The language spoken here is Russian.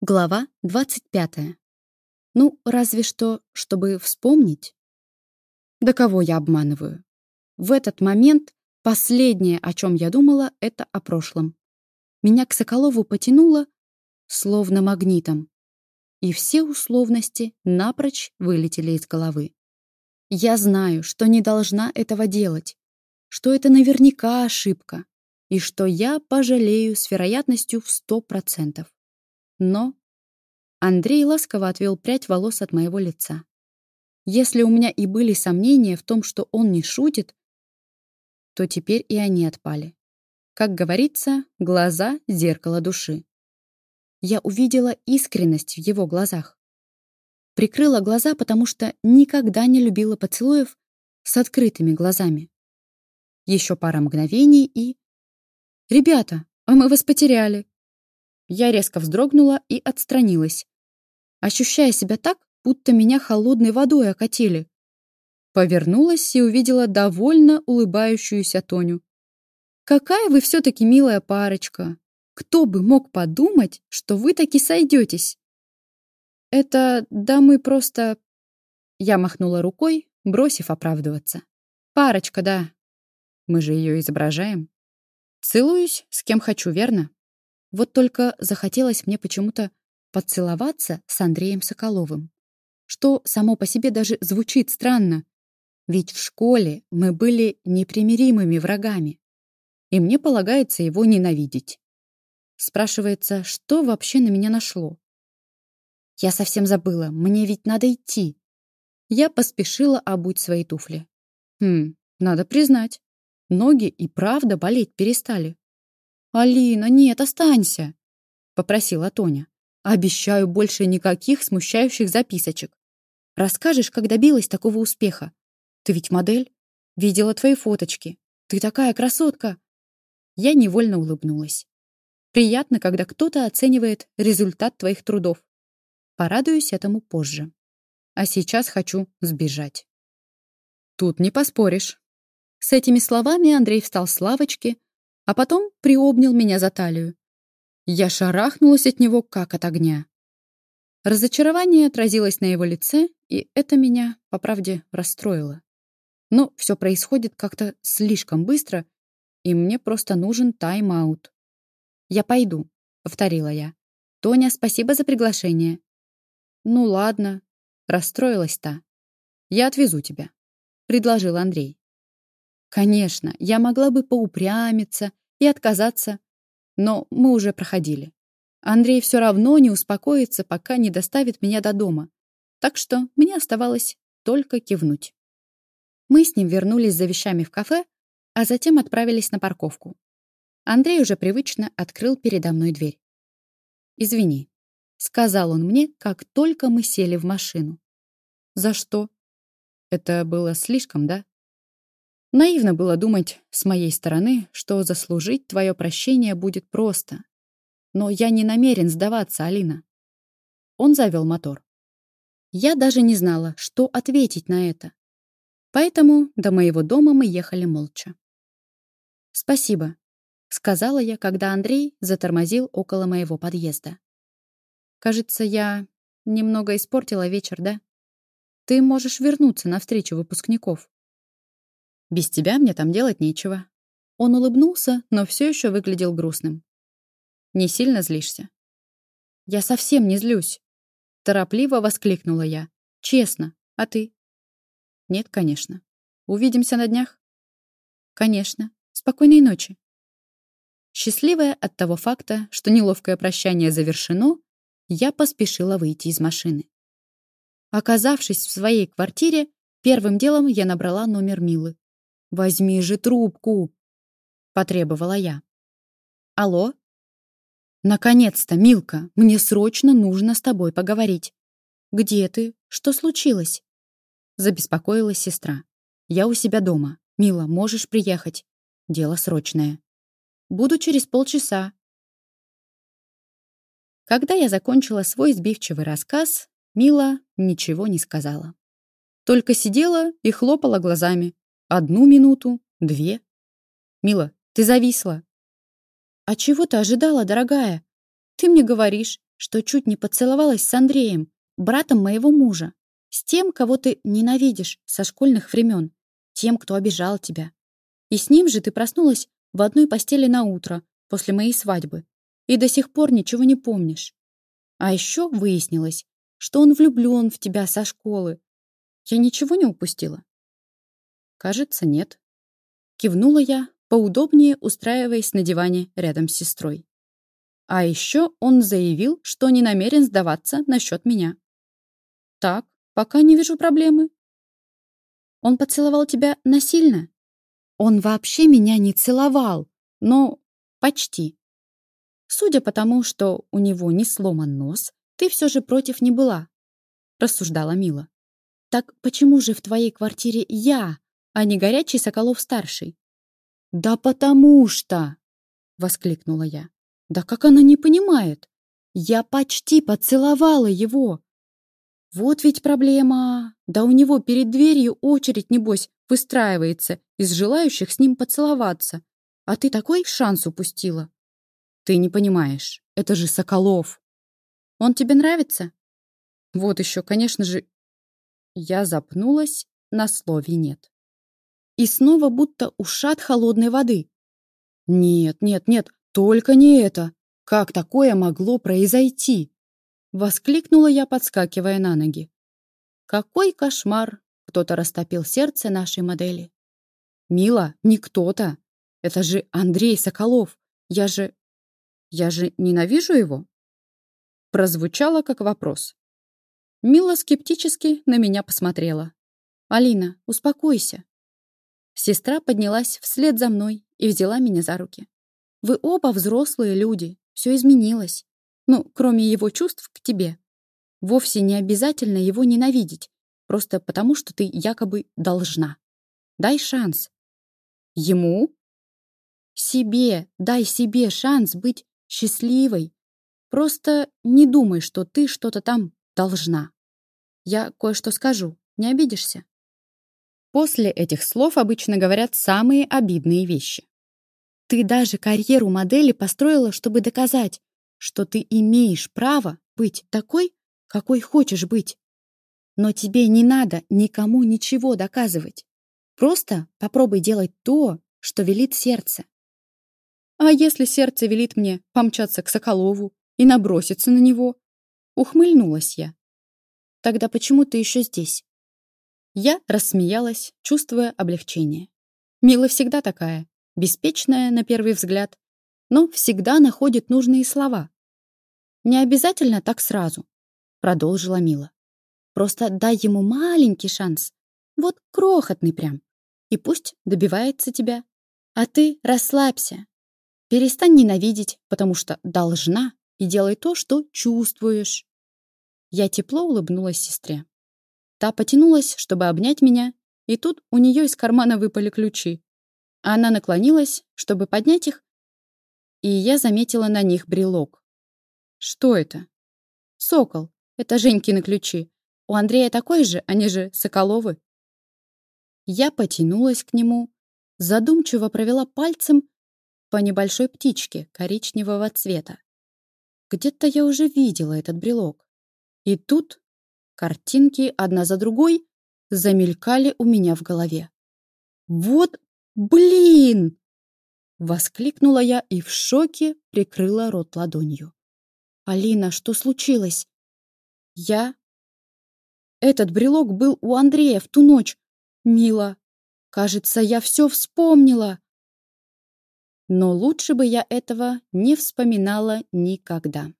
Глава 25. Ну, разве что, чтобы вспомнить. Да кого я обманываю? В этот момент последнее, о чем я думала, это о прошлом. Меня к Соколову потянуло, словно магнитом. И все условности напрочь вылетели из головы. Я знаю, что не должна этого делать, что это наверняка ошибка, и что я пожалею с вероятностью в сто процентов. Но Андрей ласково отвел прядь волос от моего лица. Если у меня и были сомнения в том, что он не шутит, то теперь и они отпали. Как говорится, глаза — зеркало души. Я увидела искренность в его глазах. Прикрыла глаза, потому что никогда не любила поцелуев с открытыми глазами. Еще пара мгновений и... «Ребята, а мы вас потеряли!» Я резко вздрогнула и отстранилась, ощущая себя так, будто меня холодной водой окатили. Повернулась и увидела довольно улыбающуюся Тоню. «Какая вы все-таки милая парочка! Кто бы мог подумать, что вы таки сойдетесь?» «Это... да мы просто...» Я махнула рукой, бросив оправдываться. «Парочка, да. Мы же ее изображаем. Целуюсь, с кем хочу, верно?» Вот только захотелось мне почему-то поцеловаться с Андреем Соколовым. Что само по себе даже звучит странно. Ведь в школе мы были непримиримыми врагами. И мне полагается его ненавидеть. Спрашивается, что вообще на меня нашло? Я совсем забыла, мне ведь надо идти. Я поспешила обуть свои туфли. Хм, надо признать, ноги и правда болеть перестали. «Алина, нет, останься!» — попросила Тоня. «Обещаю больше никаких смущающих записочек. Расскажешь, как добилась такого успеха? Ты ведь модель? Видела твои фоточки. Ты такая красотка!» Я невольно улыбнулась. Приятно, когда кто-то оценивает результат твоих трудов. Порадуюсь этому позже. А сейчас хочу сбежать. Тут не поспоришь. С этими словами Андрей встал с лавочки, а потом приобнял меня за талию. Я шарахнулась от него, как от огня. Разочарование отразилось на его лице, и это меня, по правде, расстроило. Но все происходит как-то слишком быстро, и мне просто нужен тайм-аут. «Я пойду», — повторила я. «Тоня, спасибо за приглашение». «Ну ладно», — расстроилась та. «Я отвезу тебя», — предложил Андрей. Конечно, я могла бы поупрямиться и отказаться, но мы уже проходили. Андрей все равно не успокоится, пока не доставит меня до дома. Так что мне оставалось только кивнуть. Мы с ним вернулись за вещами в кафе, а затем отправились на парковку. Андрей уже привычно открыл передо мной дверь. «Извини», — сказал он мне, как только мы сели в машину. «За что?» «Это было слишком, да?» Наивно было думать с моей стороны, что заслужить твое прощение будет просто. Но я не намерен сдаваться, Алина. Он завел мотор. Я даже не знала, что ответить на это. Поэтому до моего дома мы ехали молча. «Спасибо», — сказала я, когда Андрей затормозил около моего подъезда. «Кажется, я немного испортила вечер, да? Ты можешь вернуться на встречу выпускников». Без тебя мне там делать нечего». Он улыбнулся, но все еще выглядел грустным. «Не сильно злишься?» «Я совсем не злюсь», — торопливо воскликнула я. «Честно. А ты?» «Нет, конечно. Увидимся на днях?» «Конечно. Спокойной ночи». Счастливая от того факта, что неловкое прощание завершено, я поспешила выйти из машины. Оказавшись в своей квартире, первым делом я набрала номер Милы. «Возьми же трубку!» — потребовала я. «Алло?» «Наконец-то, Милка, мне срочно нужно с тобой поговорить». «Где ты? Что случилось?» Забеспокоилась сестра. «Я у себя дома. Мила, можешь приехать. Дело срочное. Буду через полчаса». Когда я закончила свой сбивчивый рассказ, Мила ничего не сказала. Только сидела и хлопала глазами, Одну минуту, две. Мила, ты зависла. А чего ты ожидала, дорогая? Ты мне говоришь, что чуть не поцеловалась с Андреем, братом моего мужа, с тем, кого ты ненавидишь со школьных времен, тем, кто обижал тебя. И с ним же ты проснулась в одной постели на утро после моей свадьбы и до сих пор ничего не помнишь. А еще выяснилось, что он влюблен в тебя со школы. Я ничего не упустила? Кажется, нет. Кивнула я, поудобнее устраиваясь на диване рядом с сестрой. А еще он заявил, что не намерен сдаваться насчет меня. Так, пока не вижу проблемы. Он поцеловал тебя насильно? Он вообще меня не целовал, но почти. Судя по тому, что у него не сломан нос, ты все же против не была, рассуждала Мила. Так почему же в твоей квартире я, а не горячий Соколов-старший? Да потому что, воскликнула я. Да как она не понимает? Я почти поцеловала его. Вот ведь проблема. Да у него перед дверью очередь, небось, выстраивается из желающих с ним поцеловаться. А ты такой шанс упустила. Ты не понимаешь, это же Соколов. Он тебе нравится? Вот еще, конечно же... Я запнулась, на слове нет. И снова будто ушат холодной воды. Нет, нет, нет, только не это. Как такое могло произойти? Воскликнула я, подскакивая на ноги. Какой кошмар! Кто-то растопил сердце нашей модели. Мила, не кто-то. Это же Андрей Соколов. Я же... Я же ненавижу его? Прозвучало как вопрос. Мила скептически на меня посмотрела. «Алина, успокойся». Сестра поднялась вслед за мной и взяла меня за руки. «Вы оба взрослые люди, все изменилось. Ну, кроме его чувств к тебе. Вовсе не обязательно его ненавидеть, просто потому, что ты якобы должна. Дай шанс. Ему? Себе, дай себе шанс быть счастливой. Просто не думай, что ты что-то там должна. Я кое-что скажу, не обидишься? После этих слов обычно говорят самые обидные вещи. Ты даже карьеру модели построила, чтобы доказать, что ты имеешь право быть такой, какой хочешь быть. Но тебе не надо никому ничего доказывать. Просто попробуй делать то, что велит сердце. А если сердце велит мне помчаться к Соколову и наброситься на него? Ухмыльнулась я. Тогда почему ты еще здесь? Я рассмеялась, чувствуя облегчение. Мила всегда такая, беспечная на первый взгляд, но всегда находит нужные слова. Не обязательно так сразу, продолжила Мила. Просто дай ему маленький шанс, вот крохотный прям и пусть добивается тебя. А ты расслабься. Перестань ненавидеть, потому что должна, и делай то, что чувствуешь. Я тепло улыбнулась сестре. Та потянулась, чтобы обнять меня, и тут у нее из кармана выпали ключи. Она наклонилась, чтобы поднять их, и я заметила на них брелок. Что это? Сокол. Это Женькины ключи. У Андрея такой же, они же Соколовы. Я потянулась к нему, задумчиво провела пальцем по небольшой птичке коричневого цвета. Где-то я уже видела этот брелок. И тут картинки одна за другой замелькали у меня в голове. «Вот блин!» Воскликнула я и в шоке прикрыла рот ладонью. «Алина, что случилось?» «Я...» Этот брелок был у Андрея в ту ночь, Мила, кажется, я все вспомнила. Но лучше бы я этого не вспоминала никогда.